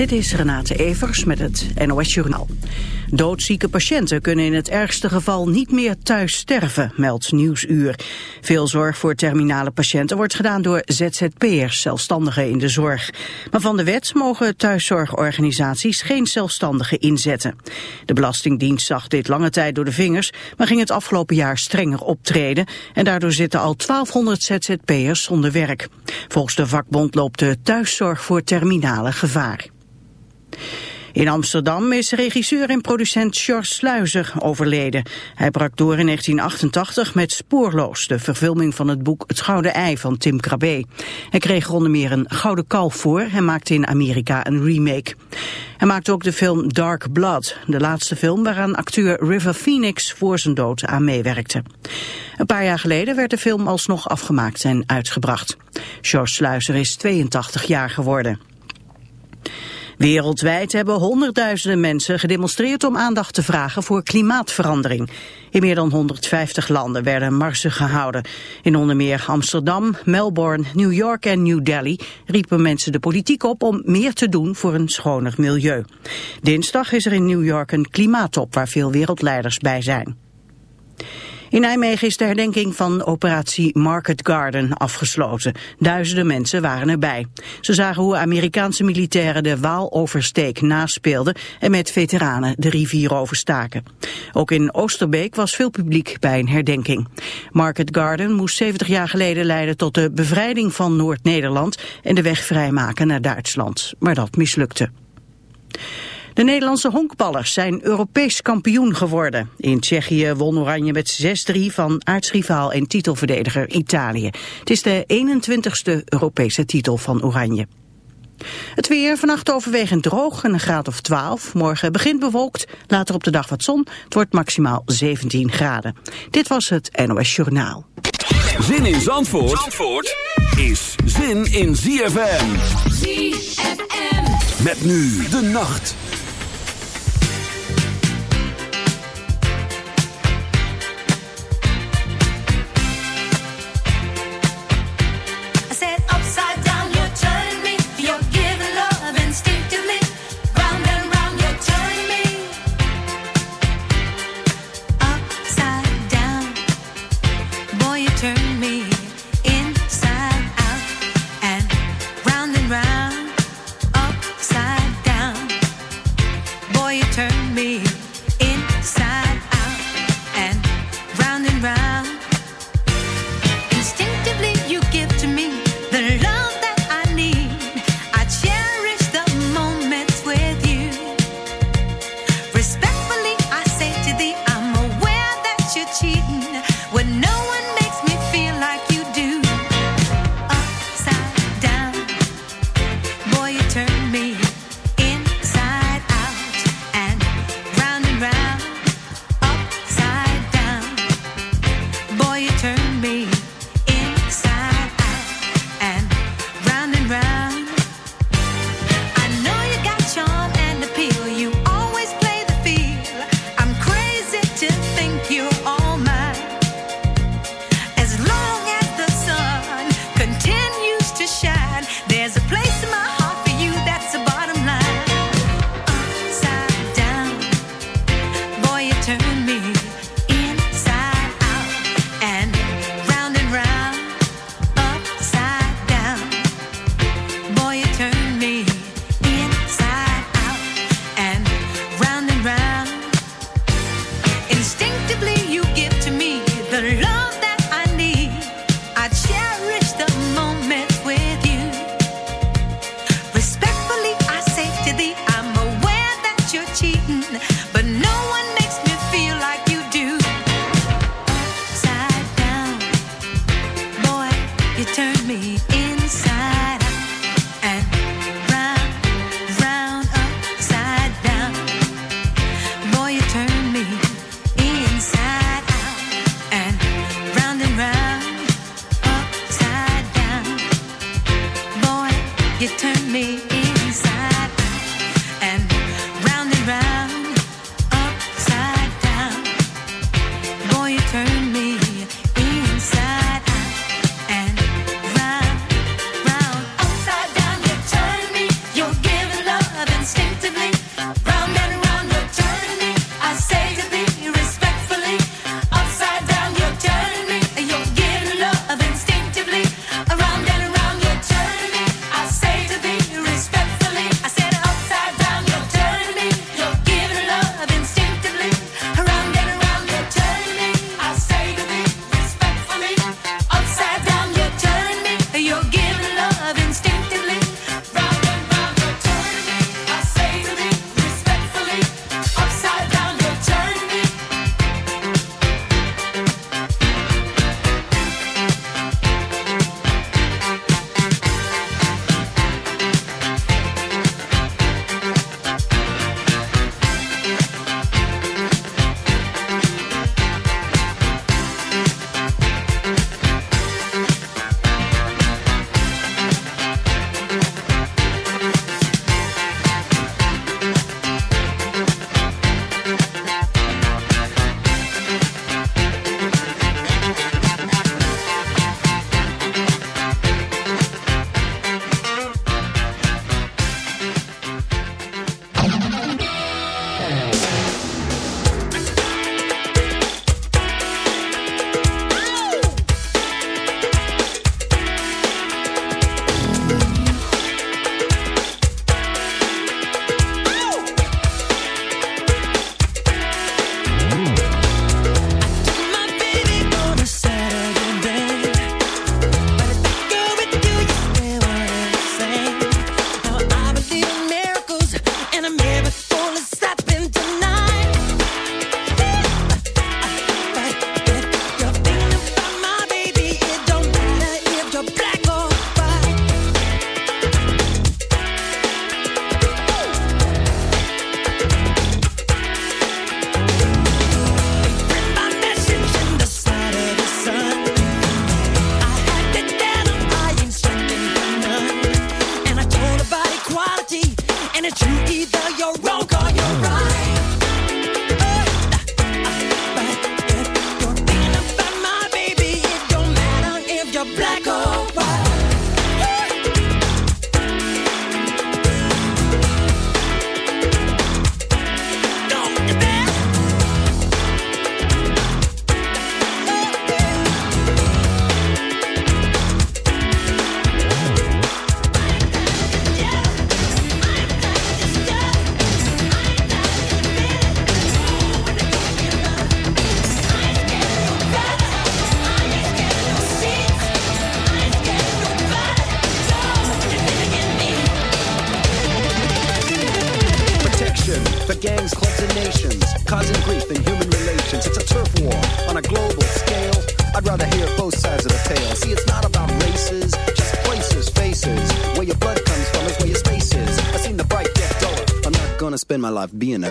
Dit is Renate Evers met het NOS Journaal. Doodzieke patiënten kunnen in het ergste geval niet meer thuis sterven, meldt Nieuwsuur. Veel zorg voor terminale patiënten wordt gedaan door ZZP'ers, zelfstandigen in de zorg. Maar van de wet mogen thuiszorgorganisaties geen zelfstandigen inzetten. De Belastingdienst zag dit lange tijd door de vingers, maar ging het afgelopen jaar strenger optreden. En daardoor zitten al 1200 ZZP'ers zonder werk. Volgens de vakbond loopt de thuiszorg voor terminale gevaar. In Amsterdam is regisseur en producent George Sluizer overleden. Hij brak door in 1988 met Spoorloos, de verfilming van het boek Het Gouden Ei van Tim Krabbe. Hij kreeg onder meer een Gouden Kalf voor en maakte in Amerika een remake. Hij maakte ook de film Dark Blood, de laatste film waaraan acteur River Phoenix voor zijn dood aan meewerkte. Een paar jaar geleden werd de film alsnog afgemaakt en uitgebracht. George Sluizer is 82 jaar geworden. Wereldwijd hebben honderdduizenden mensen gedemonstreerd om aandacht te vragen voor klimaatverandering. In meer dan 150 landen werden marsen gehouden. In onder meer Amsterdam, Melbourne, New York en New Delhi riepen mensen de politiek op om meer te doen voor een schoner milieu. Dinsdag is er in New York een klimaattop waar veel wereldleiders bij zijn. In Nijmegen is de herdenking van operatie Market Garden afgesloten. Duizenden mensen waren erbij. Ze zagen hoe Amerikaanse militairen de Waaloversteek naspeelden en met veteranen de rivier overstaken. Ook in Oosterbeek was veel publiek bij een herdenking. Market Garden moest 70 jaar geleden leiden tot de bevrijding van Noord-Nederland en de weg vrijmaken naar Duitsland. Maar dat mislukte. De Nederlandse honkballers zijn Europees kampioen geworden. In Tsjechië won Oranje met 6-3 van aartsrivaal en titelverdediger Italië. Het is de 21ste Europese titel van Oranje. Het weer vannacht overwegend droog en een graad of 12. Morgen begint bewolkt, later op de dag wat zon. Het wordt maximaal 17 graden. Dit was het NOS Journaal. Zin in Zandvoort, Zandvoort is zin in ZFM. ZFM. Met nu de nacht.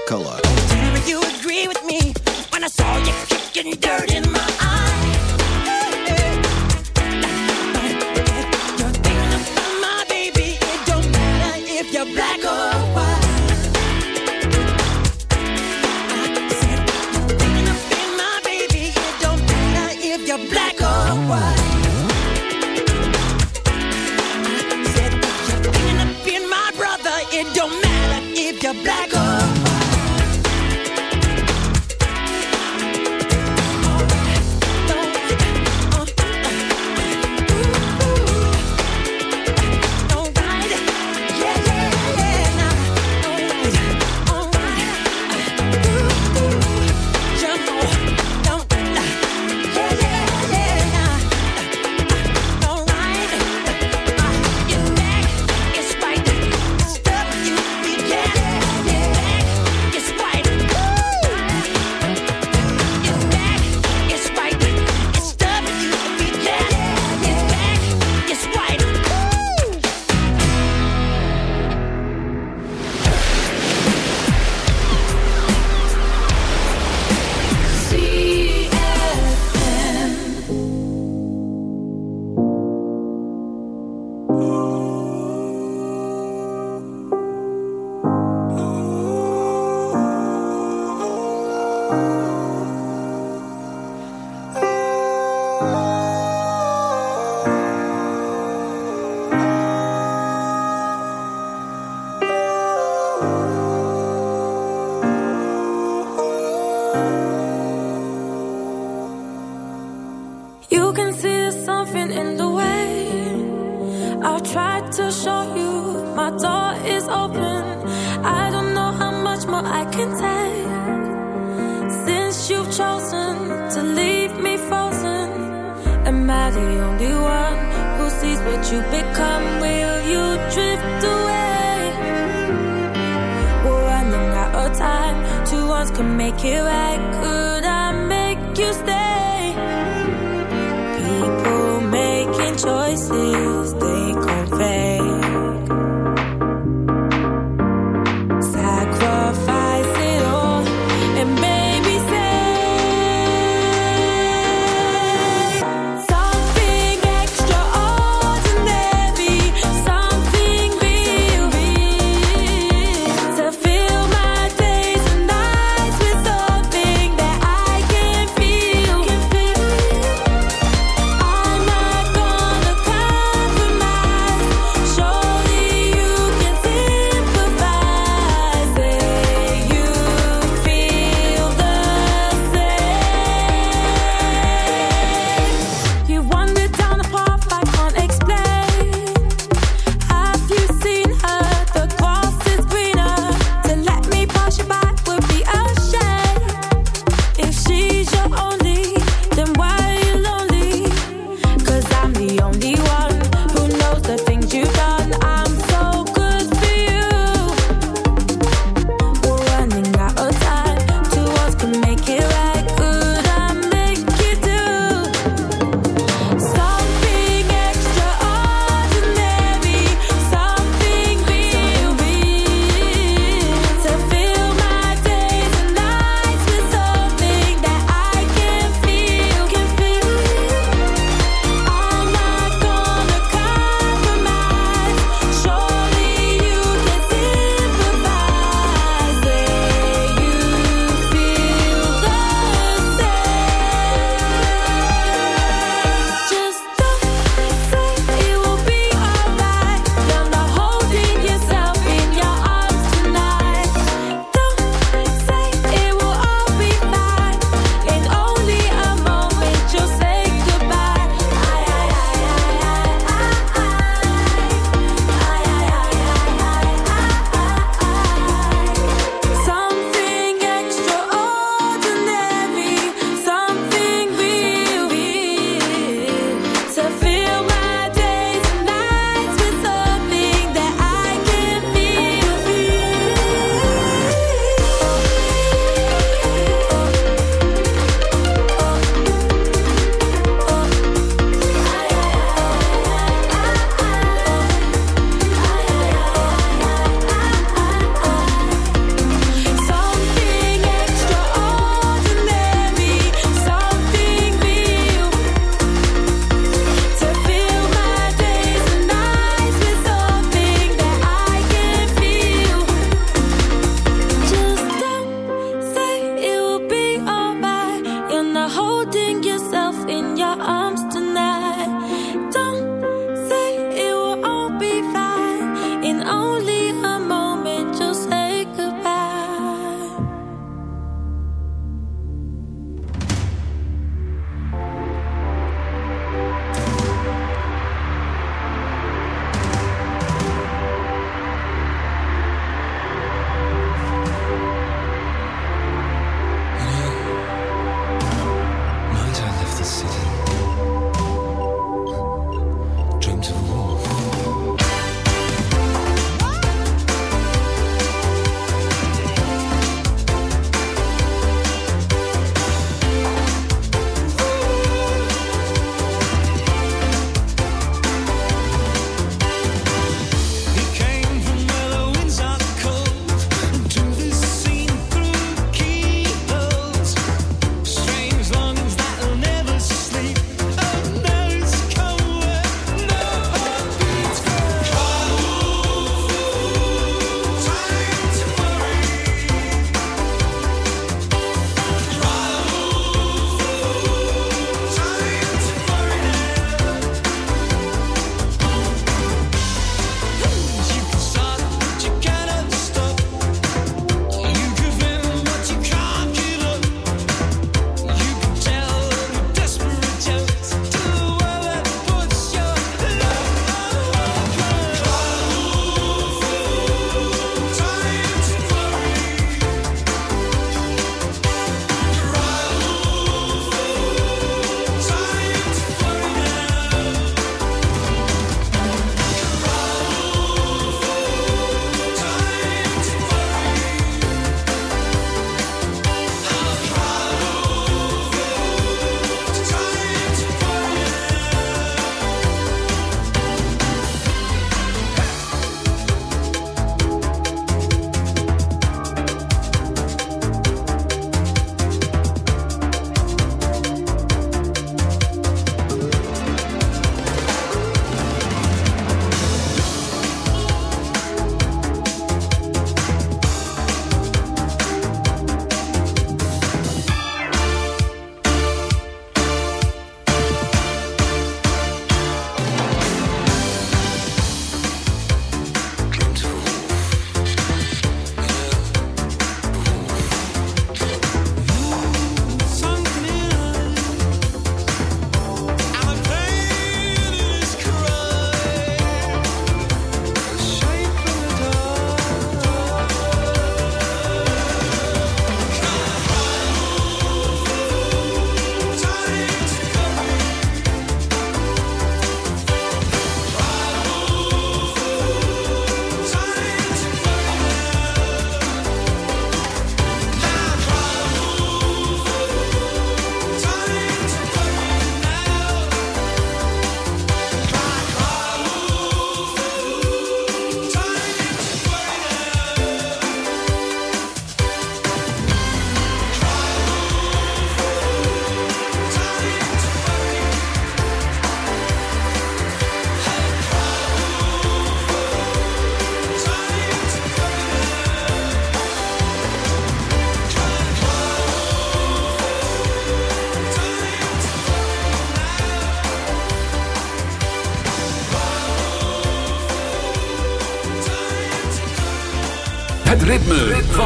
Color.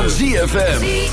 Van ZFM.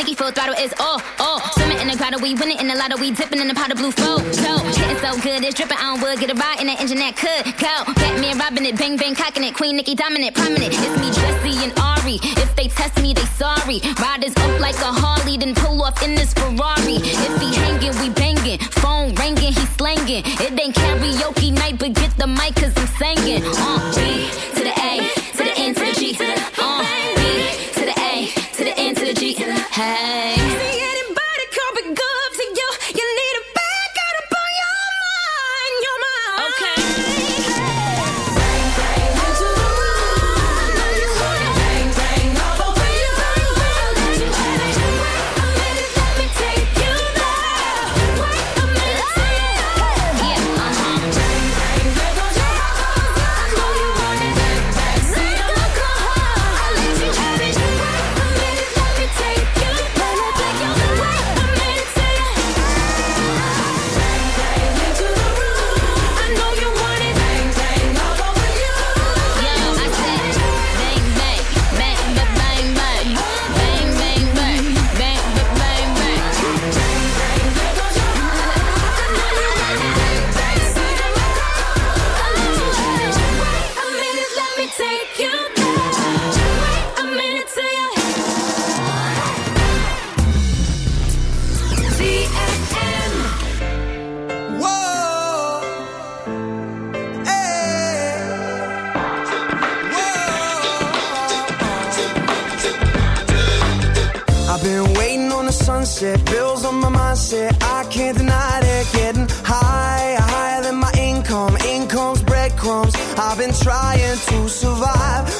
Nicki full throttle is oh, oh. Swimming in the grotto, we winning in the lotto, we dipping in the pot of blue flow. So, getting so good, it's dripping on wood. Get a ride in that engine that could go. Batman robbing it, bang bang cocking it. Queen Nikki dominant, prominent. It's me, Jesse and Ari. If they test me, they sorry. Riders up like a Harley, then pull off in this Ferrari. If he hanging, we banging. Phone ringing, he slanging. It ain't karaoke night, but get the mic, cause I'm singing. Uh, mindset, bills on my mindset. I can't deny it. Getting higher, higher than my income. Income's breadcrumbs. I've been trying to survive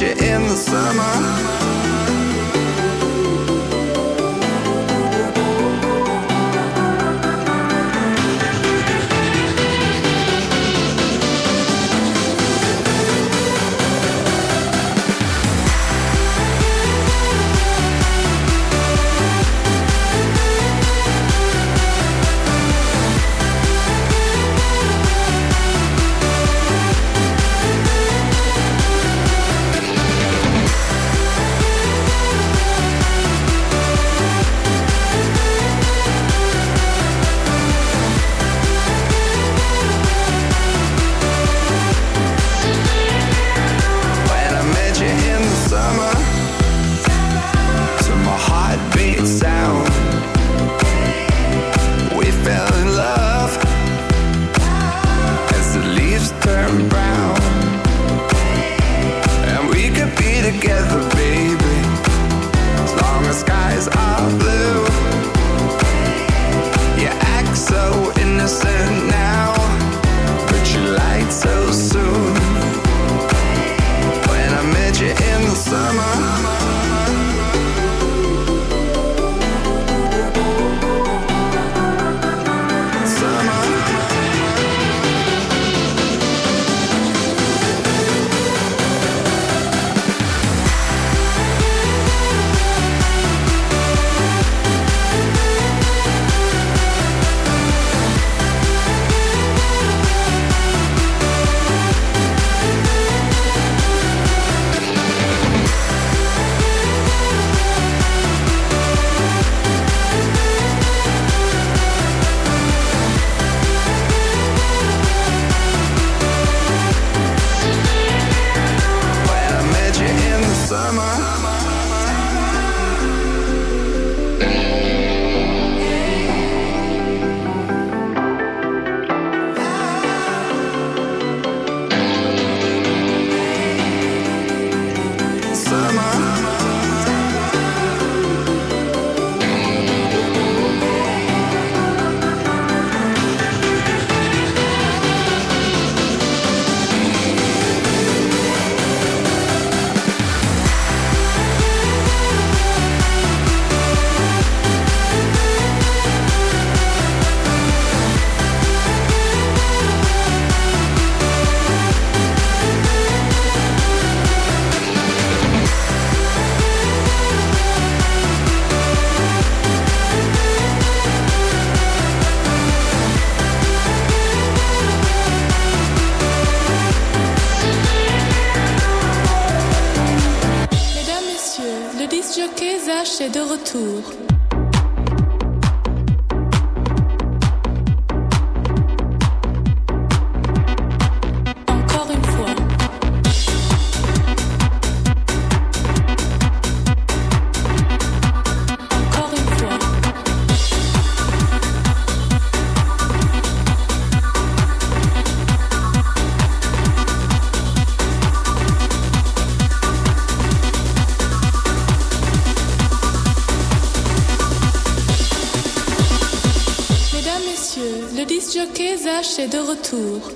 you in the summer tour. De retour.